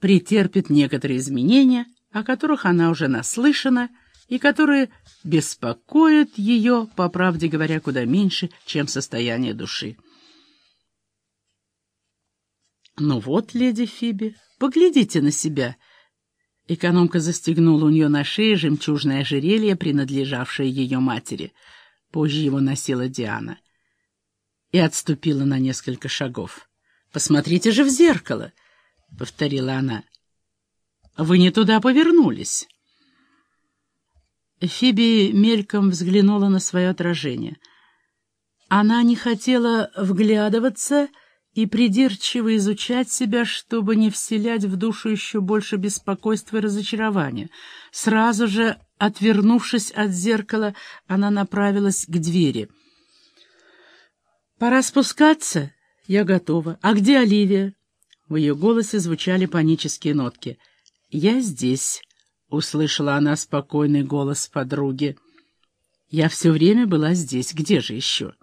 претерпит некоторые изменения, о которых она уже наслышана, и которые беспокоят ее, по правде говоря, куда меньше, чем состояние души. «Ну вот, леди Фиби, поглядите на себя!» Экономка застегнула у нее на шее жемчужное ожерелье, принадлежавшее ее матери. Позже его носила Диана. И отступила на несколько шагов. «Посмотрите же в зеркало!» — повторила она. «Вы не туда повернулись». Фиби мельком взглянула на свое отражение. Она не хотела вглядываться и придирчиво изучать себя, чтобы не вселять в душу еще больше беспокойства и разочарования. Сразу же, отвернувшись от зеркала, она направилась к двери. «Пора спускаться. Я готова. А где Оливия?» В ее голосе звучали панические нотки. «Я здесь», — услышала она спокойный голос подруги. «Я все время была здесь. Где же еще?»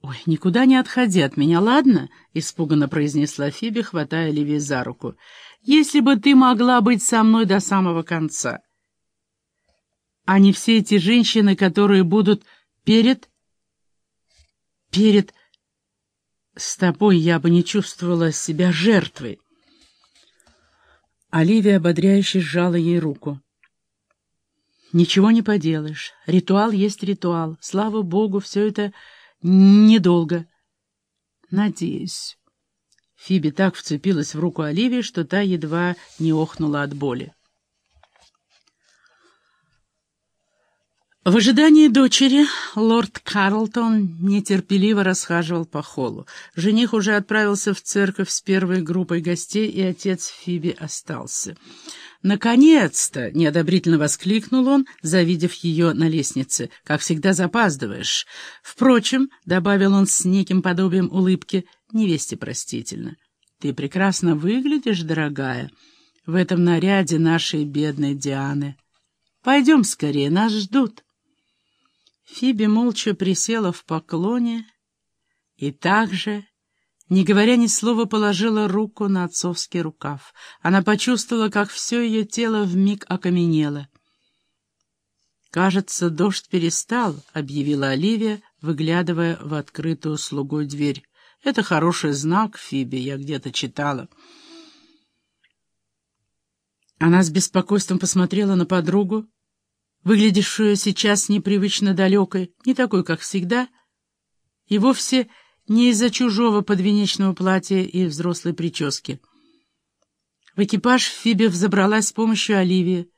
«Ой, никуда не отходи от меня, ладно?» — испуганно произнесла Фиби, хватая Ливи за руку. «Если бы ты могла быть со мной до самого конца!» А не все эти женщины, которые будут перед... Перед... С тобой я бы не чувствовала себя жертвой. Оливия ободряюще сжала ей руку. «Ничего не поделаешь. Ритуал есть ритуал. Слава Богу, все это Недолго. Надеюсь. Фиби так вцепилась в руку Оливии, что та едва не охнула от боли. В ожидании дочери лорд Карлтон нетерпеливо расхаживал по холлу. Жених уже отправился в церковь с первой группой гостей, и отец Фиби остался. «Наконец-то!» — неодобрительно воскликнул он, завидев ее на лестнице. «Как всегда запаздываешь. Впрочем, — добавил он с неким подобием улыбки, — невесте простительно. Ты прекрасно выглядишь, дорогая, в этом наряде нашей бедной Дианы. Пойдем скорее, нас ждут». Фиби молча присела в поклоне и также не говоря ни слова, положила руку на отцовский рукав. Она почувствовала, как все ее тело вмиг окаменело. «Кажется, дождь перестал», — объявила Оливия, выглядывая в открытую слугой дверь. «Это хороший знак, Фиби, я где-то читала». Она с беспокойством посмотрела на подругу, выглядевшую сейчас непривычно далекой, не такой, как всегда, и вовсе не из-за чужого подвенечного платья и взрослой прически. В экипаж Фиби взобралась с помощью Оливии.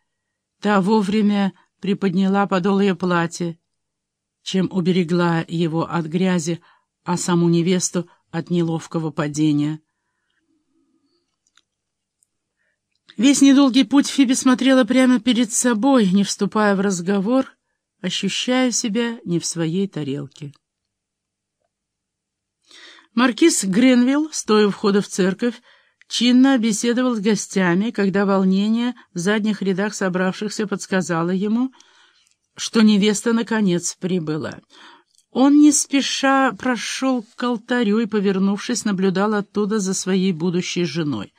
Та вовремя приподняла подол ее платья, чем уберегла его от грязи, а саму невесту от неловкого падения. Весь недолгий путь Фиби смотрела прямо перед собой, не вступая в разговор, ощущая себя не в своей тарелке. Маркиз Гренвилл, стоя у входа в церковь, чинно беседовал с гостями, когда волнение в задних рядах собравшихся подсказало ему, что невеста наконец прибыла. Он не спеша прошел к алтарю и, повернувшись, наблюдал оттуда за своей будущей женой.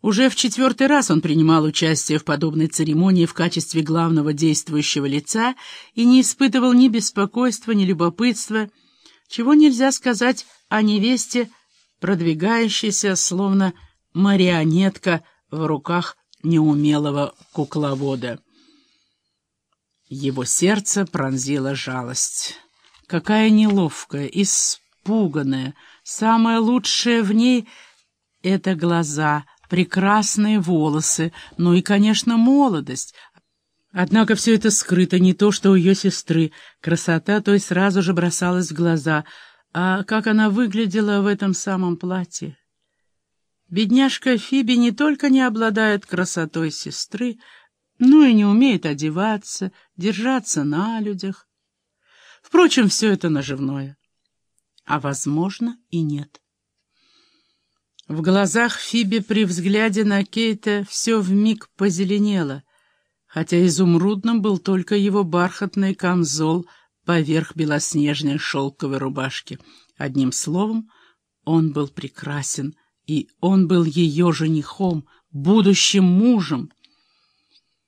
Уже в четвертый раз он принимал участие в подобной церемонии в качестве главного действующего лица и не испытывал ни беспокойства, ни любопытства, чего нельзя сказать о невесте, продвигающейся, словно марионетка в руках неумелого кукловода. Его сердце пронзила жалость. Какая неловкая, испуганная. Самое лучшее в ней — это глаза, прекрасные волосы, ну и, конечно, молодость. Однако все это скрыто не то, что у ее сестры. Красота той сразу же бросалась в глаза — а как она выглядела в этом самом платье? Бедняжка Фиби не только не обладает красотой сестры, но и не умеет одеваться, держаться на людях. Впрочем, все это наживное. А, возможно, и нет. В глазах Фиби при взгляде на Кейта все вмиг позеленело, хотя изумрудным был только его бархатный камзол — поверх белоснежной шелковой рубашки. Одним словом, он был прекрасен И он был ее женихом, будущим мужем.